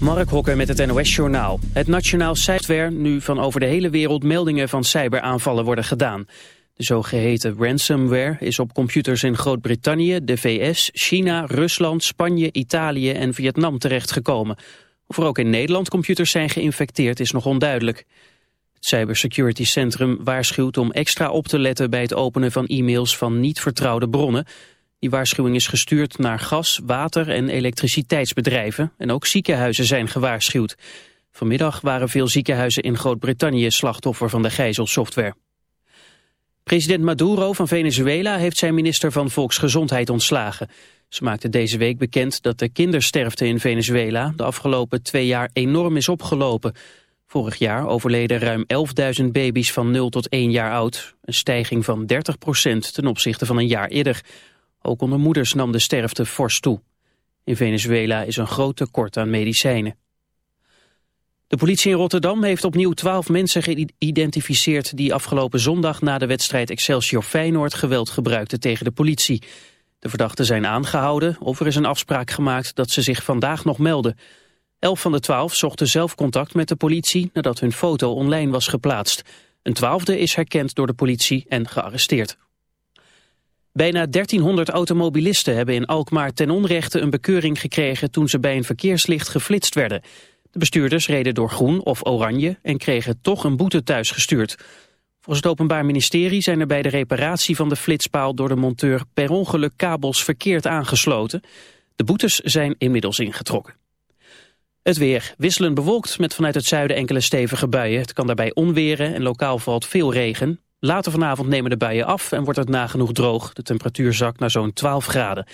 Mark Hokker met het NOS Journaal. Het Nationaal Cyberware nu van over de hele wereld meldingen van cyberaanvallen worden gedaan. De zogeheten ransomware is op computers in Groot-Brittannië, de VS, China, Rusland, Spanje, Italië en Vietnam terechtgekomen. Of er ook in Nederland computers zijn geïnfecteerd is nog onduidelijk. Het Cybersecurity Centrum waarschuwt om extra op te letten bij het openen van e-mails van niet vertrouwde bronnen... Die waarschuwing is gestuurd naar gas, water en elektriciteitsbedrijven en ook ziekenhuizen zijn gewaarschuwd. Vanmiddag waren veel ziekenhuizen in Groot-Brittannië slachtoffer van de gijzelsoftware. President Maduro van Venezuela heeft zijn minister van Volksgezondheid ontslagen. Ze maakte deze week bekend dat de kindersterfte in Venezuela de afgelopen twee jaar enorm is opgelopen. Vorig jaar overleden ruim 11.000 baby's van 0 tot 1 jaar oud. Een stijging van 30% ten opzichte van een jaar eerder. Ook onder moeders nam de sterfte fors toe. In Venezuela is een groot tekort aan medicijnen. De politie in Rotterdam heeft opnieuw twaalf mensen geïdentificeerd... die afgelopen zondag na de wedstrijd Excelsior-Feyenoord geweld gebruikten tegen de politie. De verdachten zijn aangehouden of er is een afspraak gemaakt dat ze zich vandaag nog melden. Elf van de twaalf zochten zelf contact met de politie nadat hun foto online was geplaatst. Een twaalfde is herkend door de politie en gearresteerd. Bijna 1300 automobilisten hebben in Alkmaar ten onrechte een bekeuring gekregen toen ze bij een verkeerslicht geflitst werden. De bestuurders reden door groen of oranje en kregen toch een boete thuisgestuurd. Volgens het Openbaar Ministerie zijn er bij de reparatie van de flitspaal door de monteur per ongeluk kabels verkeerd aangesloten. De boetes zijn inmiddels ingetrokken. Het weer wisselend bewolkt met vanuit het zuiden enkele stevige buien. Het kan daarbij onweren en lokaal valt veel regen. Later vanavond nemen de buien af en wordt het nagenoeg droog. De temperatuur zakt naar zo'n 12 graden.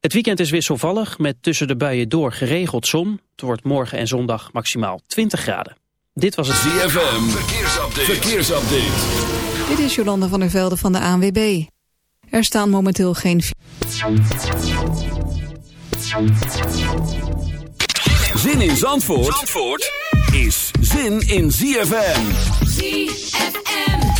Het weekend is wisselvallig met tussen de buien door geregeld zon. Het wordt morgen en zondag maximaal 20 graden. Dit was het ZFM. Verkeersupdate. Verkeersupdate. Dit is Jolanda van der Velde van de ANWB. Er staan momenteel geen... Zin in Zandvoort, Zandvoort is zin in ZFM. ZFM.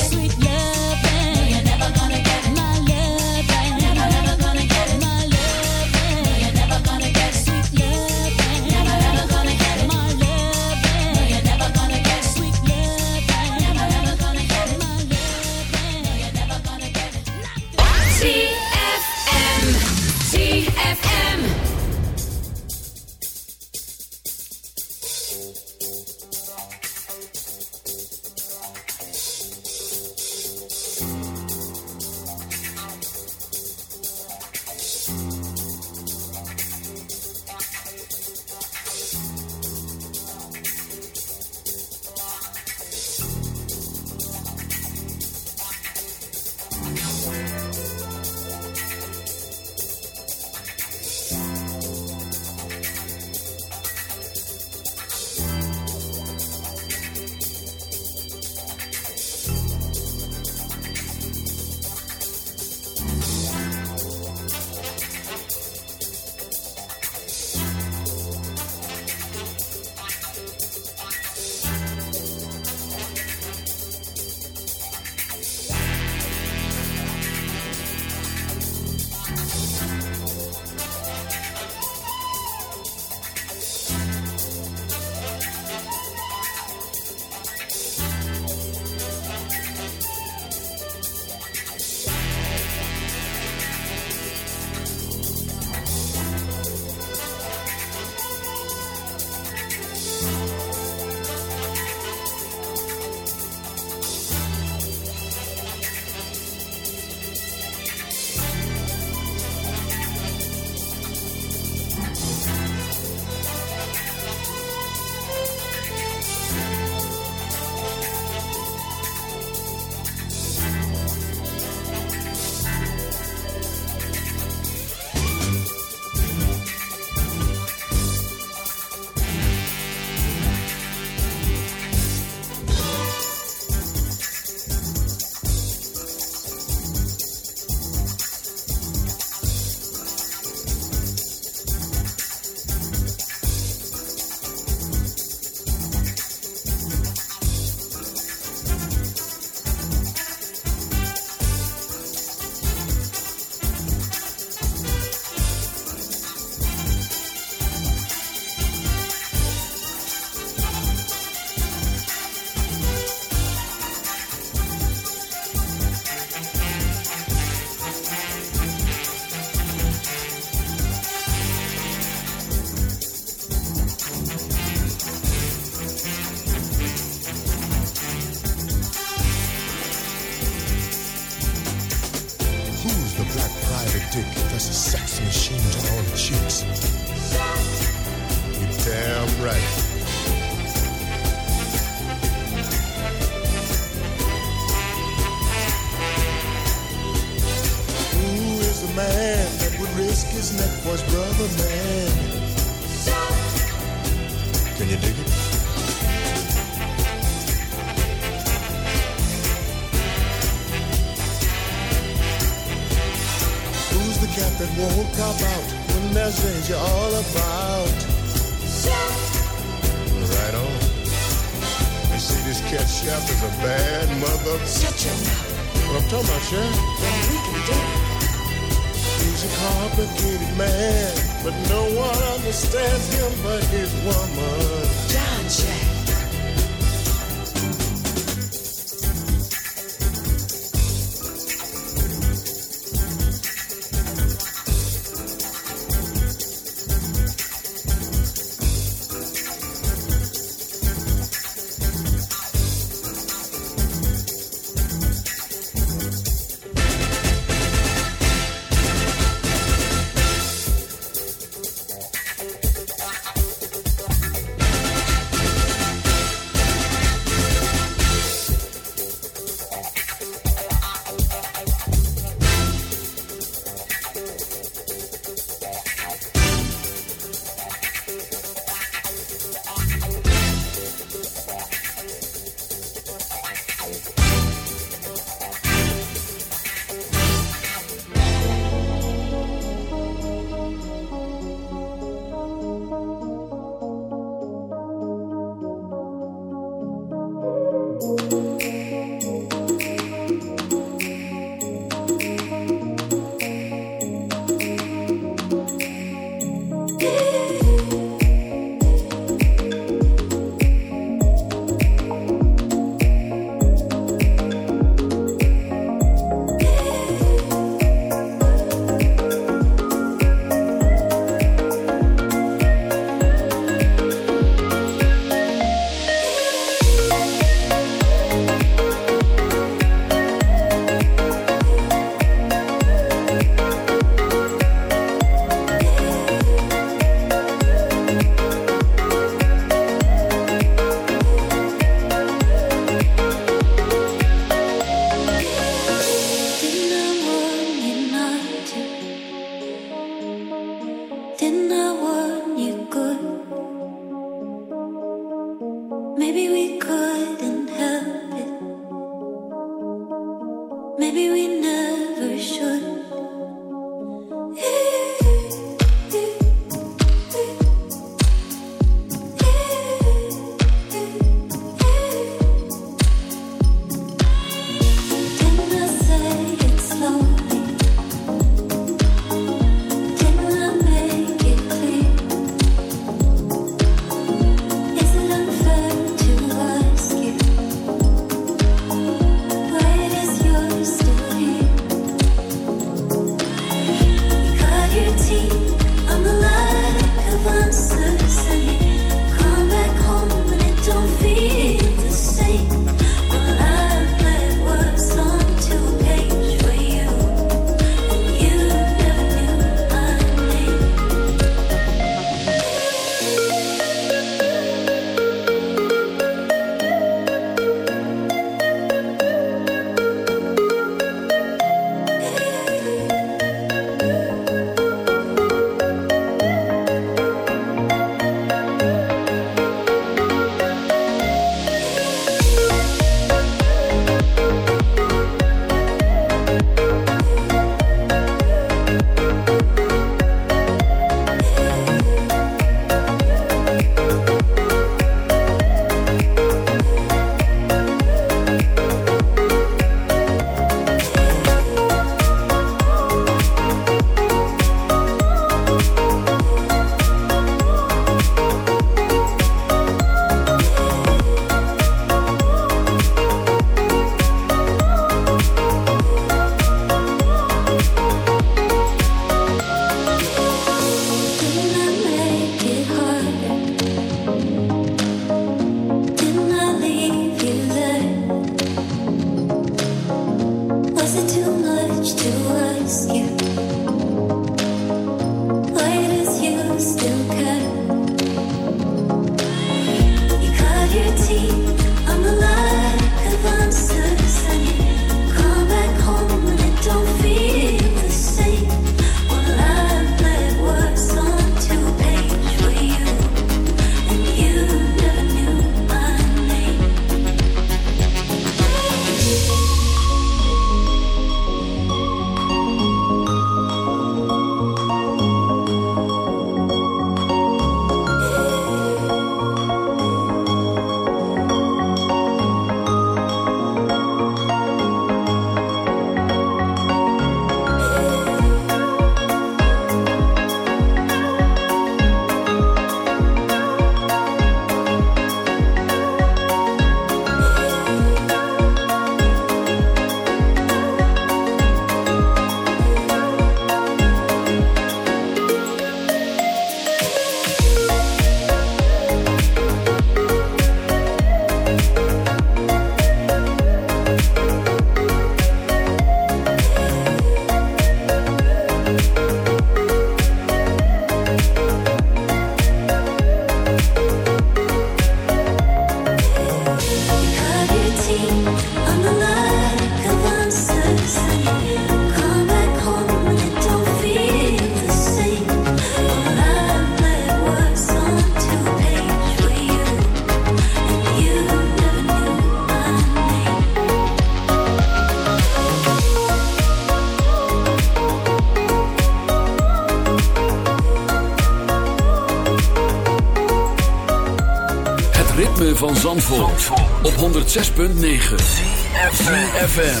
Zandvoort, op 106.9 CFFM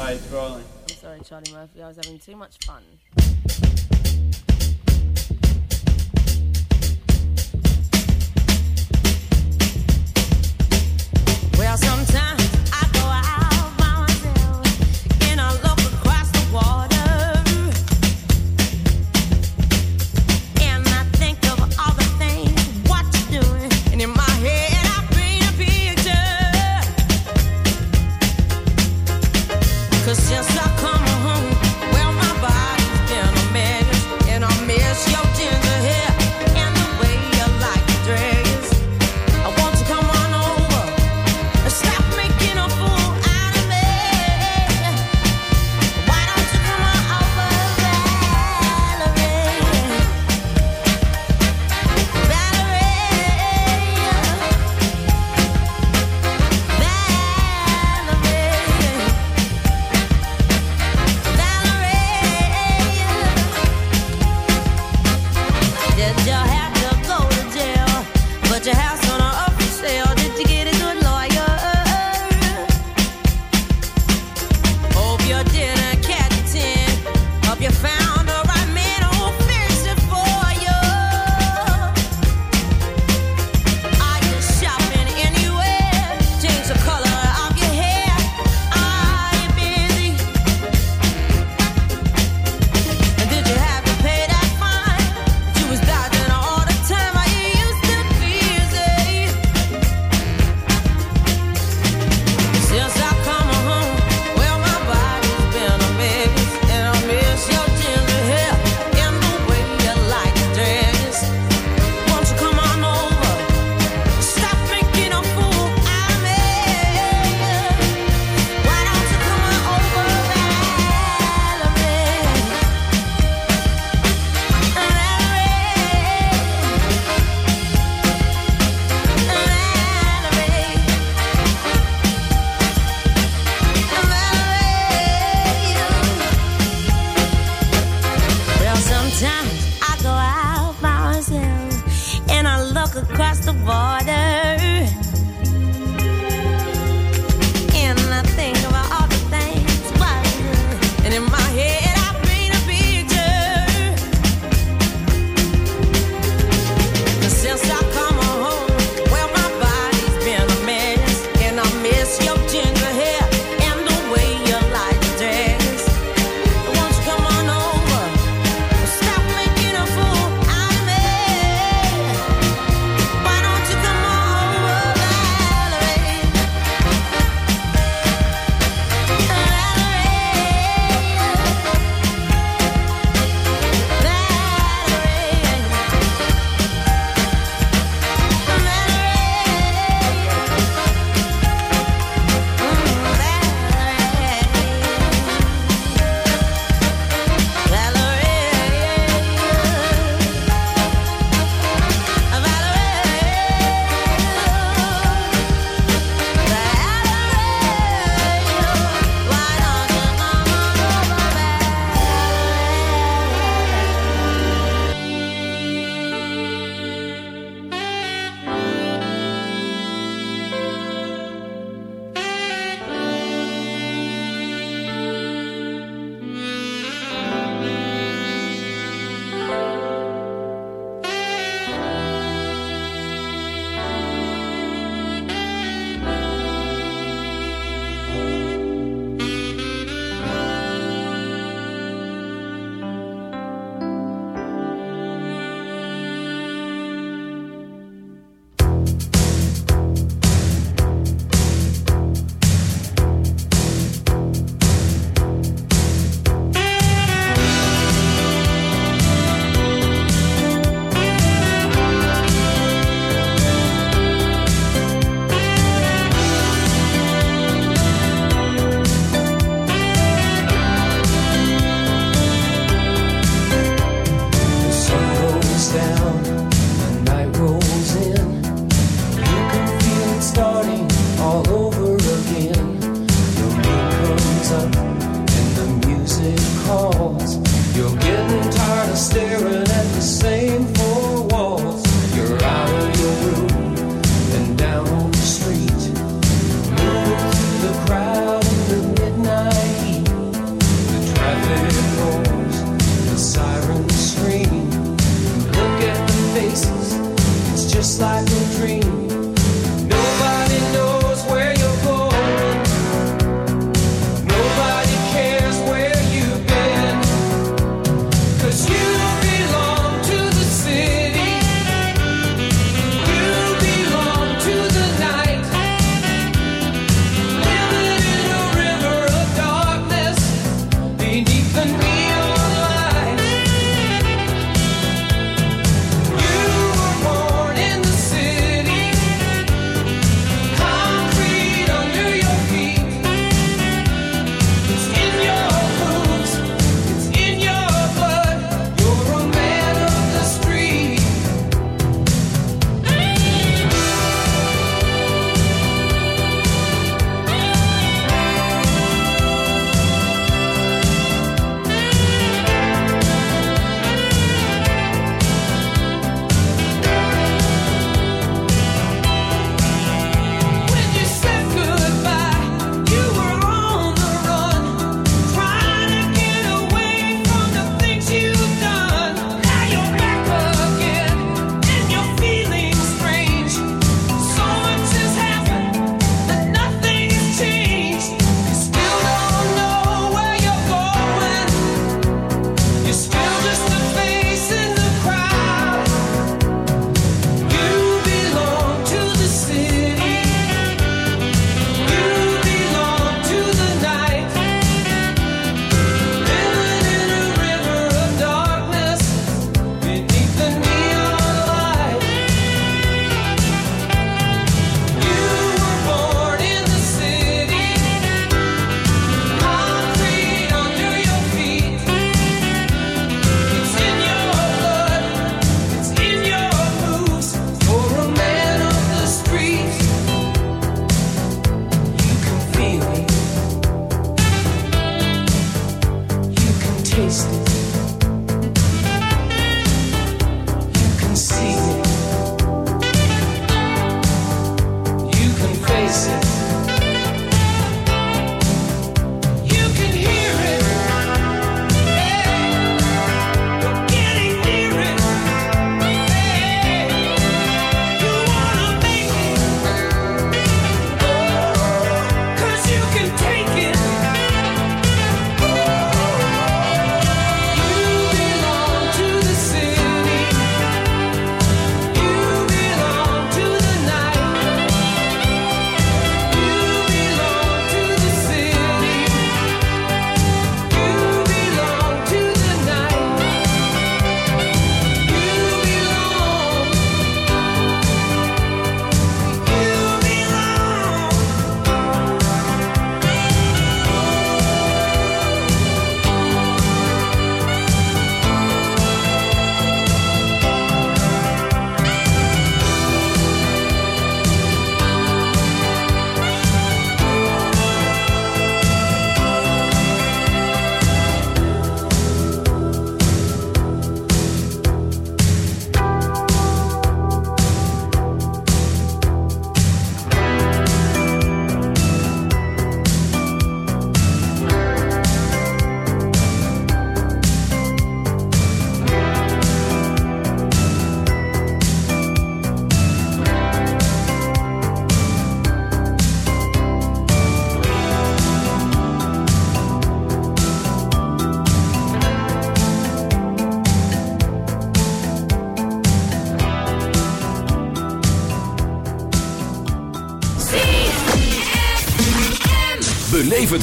Hi, it's rolling. I'm sorry Charlie Murphy, I was having too much fun.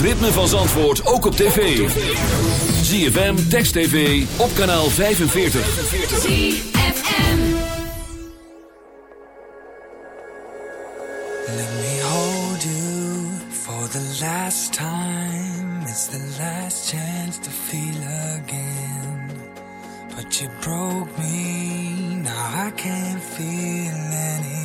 ritme van Zandvoort ook op tv. ZFM, Text TV, op kanaal 45. ZFM Let me hold you for the last time. It's the last chance to feel again. But you broke me, now I can't feel anything.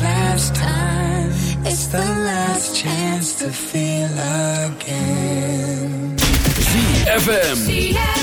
last time. It's the last chance to feel again. ZFM.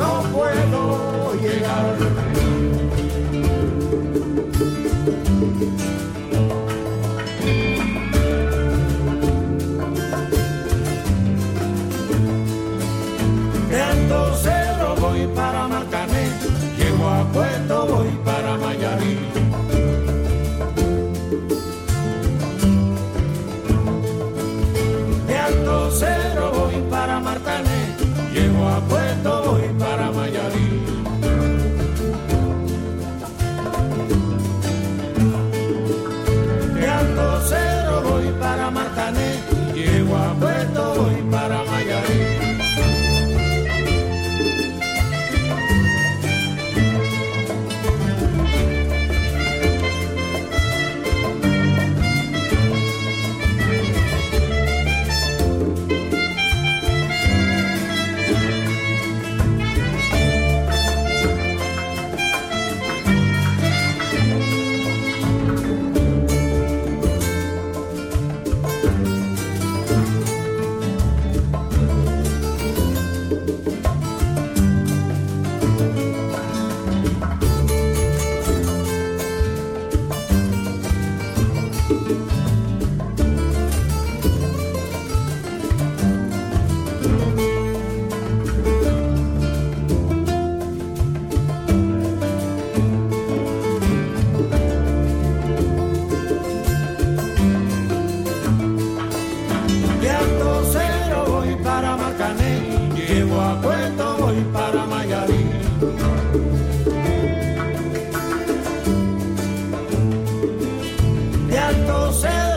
No puedo llegar. tanto se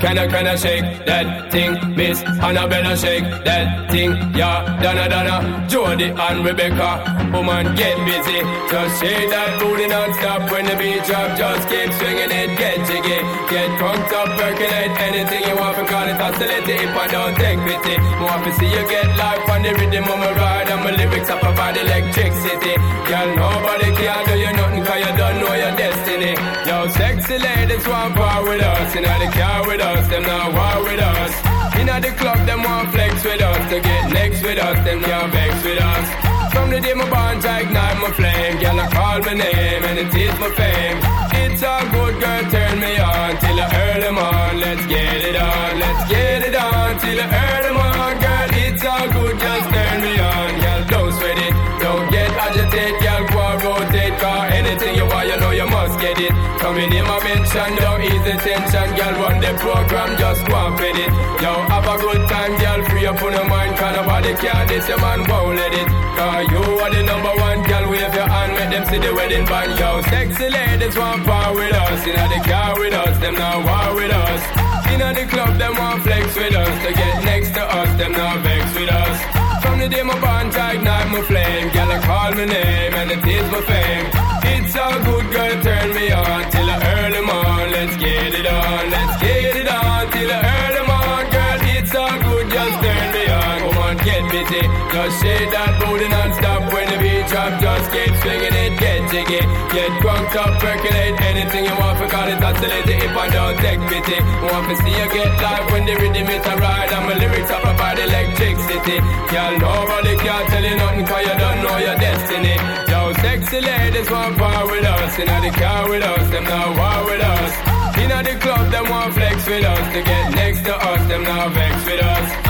Can I, can I shake that thing? Miss Annabella shake that thing. Yeah, Donna, Donna, Jody and Rebecca. Woman, get busy. Just shake that booty non-stop when the beat drop. Just keep swinging it, get jiggy. Get drunk, up, percolate anything you want. Because it's hostility if I don't take pity. More to see you get life on the rhythm of my ride. And my lyrics up about electricity. Girl, nobody can do you nothing. Cause you don't know your destiny. Yo, sexy ladies want part with us. In the car with us, them not war with us. In the club, them want flex with us. To get next with us, them can't vex with us. From the day my bond, I ignite my flame. Girl, I call my name and it is my fame. It's a good girl, turn me on till I earn on. Let's get it on, let's get it on till I earn on. Girl, it's all good, just turn me on. Girl, don't sweat it, don't get agitated. Girl, go rotate, car anything you want, you know it. Coming in my mention, don't ease the tension. Girl, run the program, just go and fit it. Yo, have a good time, girl, free up on your mind. Cause nobody can this, your man won't let it. Cause you are the number one, girl, wave your hand, make them see the wedding band. Yo, sexy ladies want part with us. In the car with us, them now war with us. In the club, them want flex with us. To get next to us, them now vex with us. From the day my my name and it is my fame. It's a good girl, turn me on till I earn them on. Let's get it on, let's get it on till I earn them on. Girl, it's all good, just turn me on. Come on, get busy. Just shake that booty non-stop when the. Just keep swinging it, get jiggy. Get drunk up, percolate anything you want. For call it oscillator if I don't take pity. Want to see you get live when the rhythm is a ride. And my lyrics up about electricity. Girl, nobody can tell you nothing cause you don't know your destiny. Yo, sexy ladies want part with us. In the car with us, them now war with us. In the club, them want flex with us. To get next to us, them now vex with us.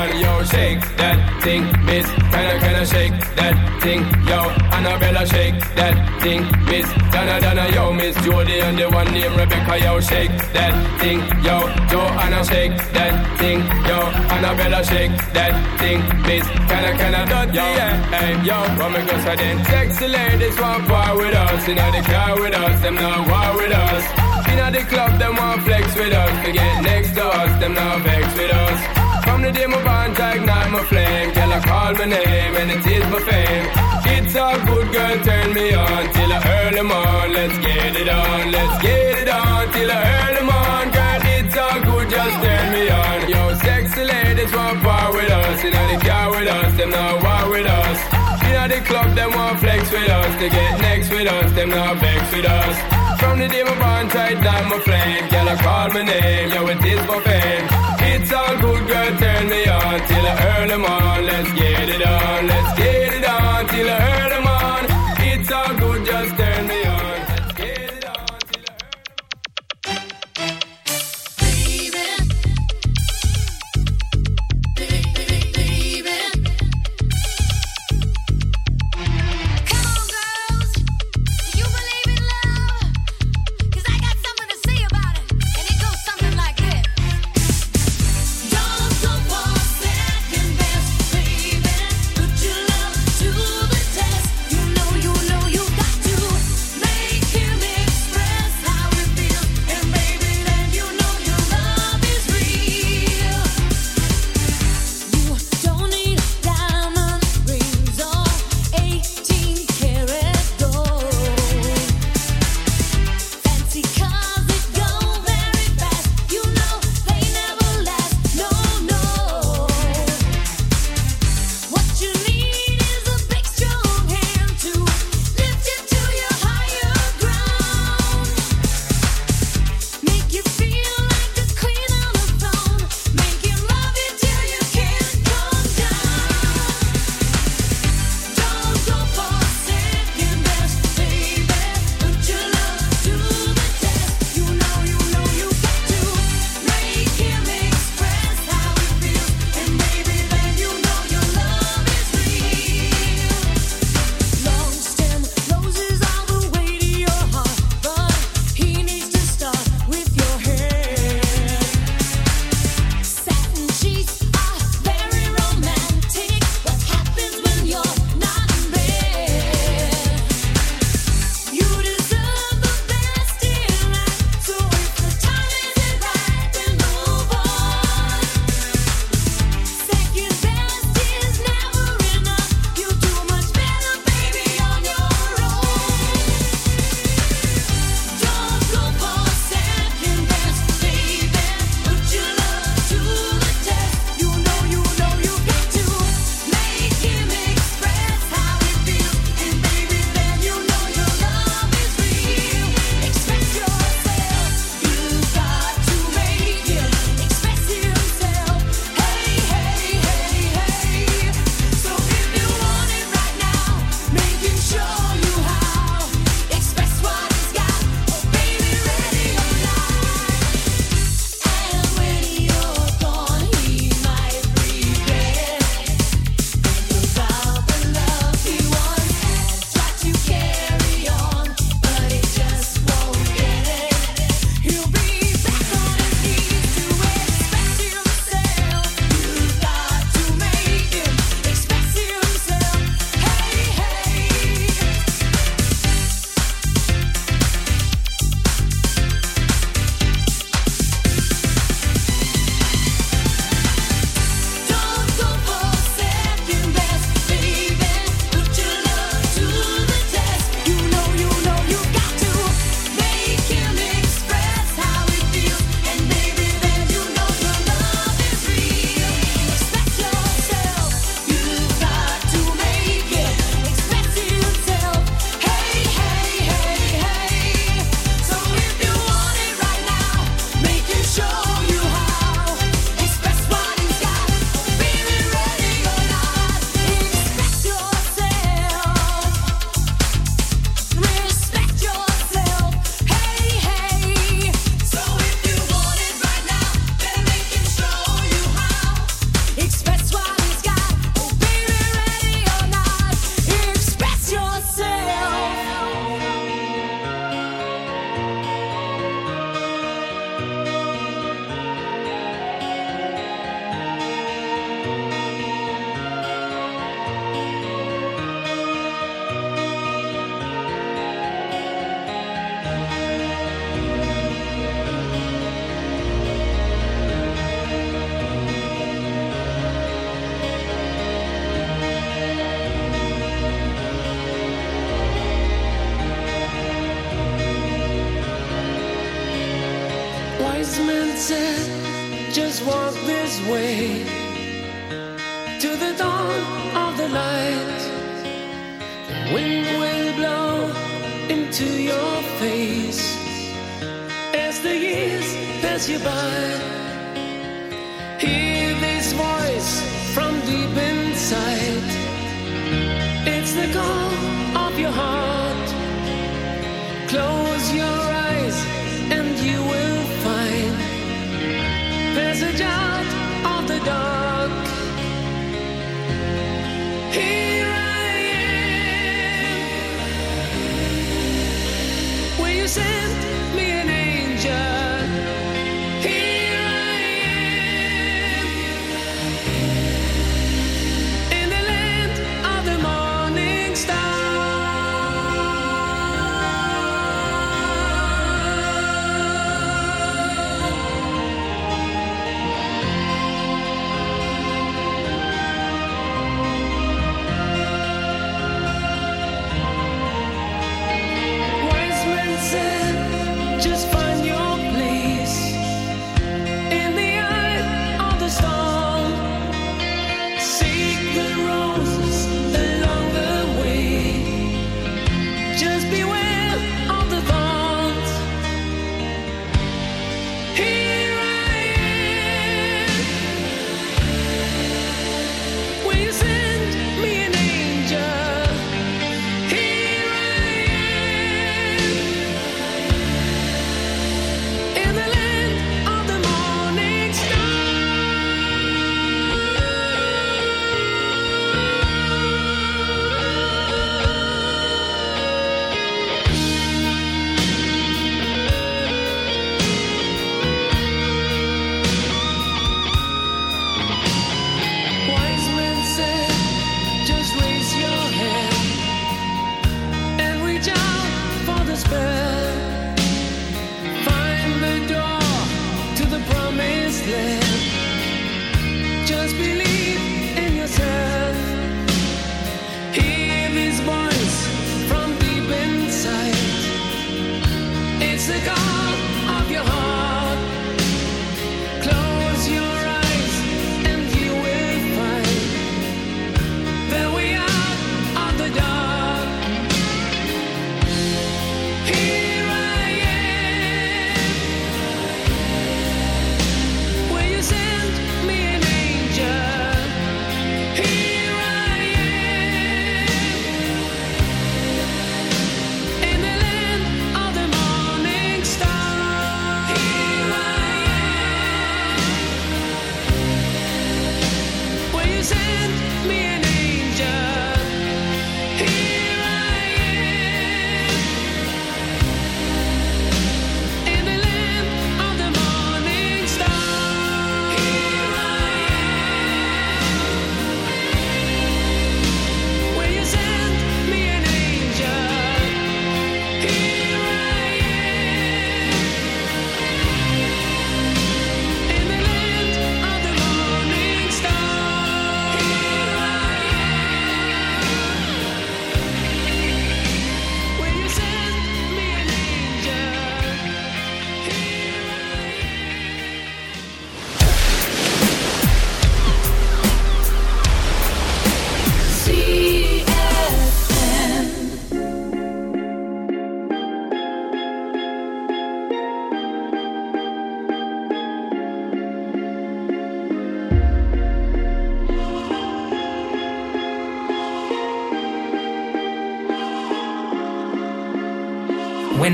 Yo, shake that thing, miss. Can I, can I shake that thing? Yo, Annabella, shake that thing, miss. Donna, Donna, yo, miss Jody and the one named Rebecca, yo, shake that thing. Yo, Joanna, shake that thing. Yo, Annabella, shake that thing, miss. Can I, can I, dot, yo, hey, yo, what me go so then? Sexy ladies want part with us. In the car with us, them now war with us. In the club, them want flex with us. To get next to us, them now vex with us. From the day my bond, ignite my flame. Girl, I call my name and it is my fame. It's all good, girl, turn me on till I earn them on. Let's get it on, let's get it on till I earn them on. Girl, it's all good, just turn me on. Yo, sexy ladies want part with us. In the car with us, them now war with us. In the club, them want flex with us. To get next with us, them now vex with us. From the day my bond tight down my flame, girl I call my name, yo it is my fame. It's all good, girl, turn me on till I earn them on. Let's get it on, let's get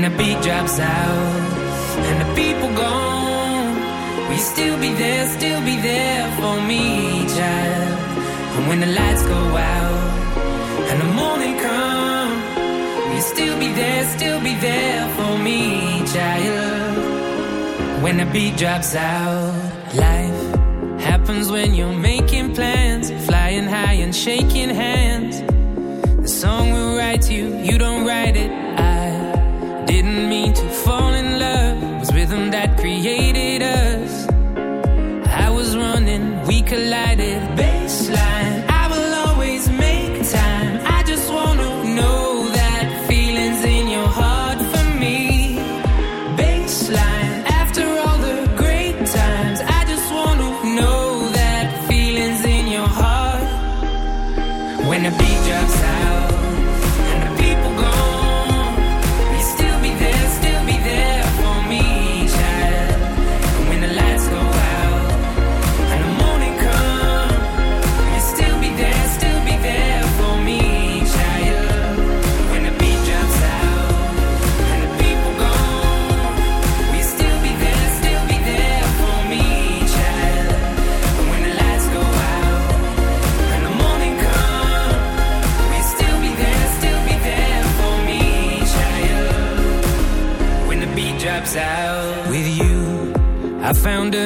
the beat drops out and the people gone, we still be there, still be there for me, child? And when the lights go out and the morning comes, we still be there, still be there for me, child? When the beat drops out, life happens when you're making plans, flying high and shaking hands. The song will write you, you don't write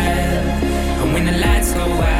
And when the lights go out.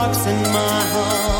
rocks in my heart.